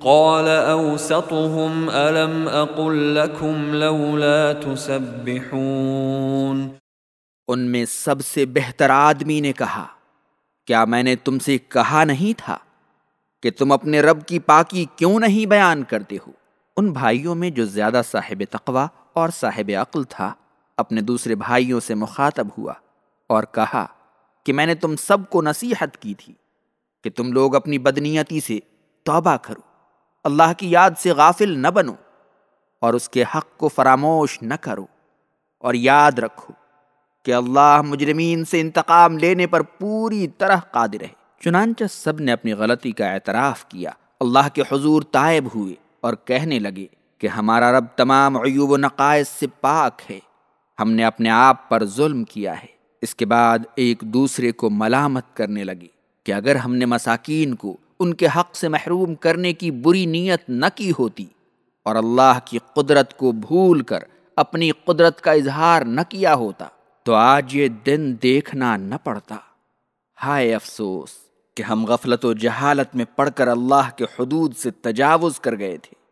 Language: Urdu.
قال اوسطهم الم اقل لكم لولا تسبحون ان میں سب سے بہتر آدمی نے کہا، کیا میں نے تم سے کہا نہیں تھا کہ تم اپنے رب کی پاکی کیوں نہیں بیان کرتے ہو؟ ان بھائیوں میں جو زیادہ صاحب تقوا اور صاحب عقل تھا، اپنے دوسرے بھائیوں سے مخاطب ہوا اور کہا کہ میں نے تم سب کو نصیحت کی تھی کہ تم لوگ اپنی بدنیتی سے توبہ کرو۔ اللہ کی یاد سے غافل نہ بنو اور اس کے حق کو فراموش نہ کرو اور یاد رکھو کہ اللہ مجرمین سے انتقام لینے پر پوری طرح قادر ہے۔ چنانچہ سب نے اپنی غلطی کا اعتراف کیا۔ اللہ کے حضور تائب ہوئے اور کہنے لگے کہ ہمارا رب تمام عیوب و نقائص سے پاک ہے۔ ہم نے اپنے آپ پر ظلم کیا ہے۔ اس کے بعد ایک دوسرے کو ملامت کرنے لگے کہ اگر ہم نے مساکین کو ان کے حق سے محروم کرنے کی بری نیت نہ کی ہوتی اور اللہ کی قدرت کو بھول کر اپنی قدرت کا اظہار نہ کیا ہوتا تو آج یہ دن دیکھنا نہ پڑتا۔ ہائے افسوس کہ ہم غفلت و جہالت میں پڑھ کر اللہ کے حدود سے تجاوز کر گئے تھے۔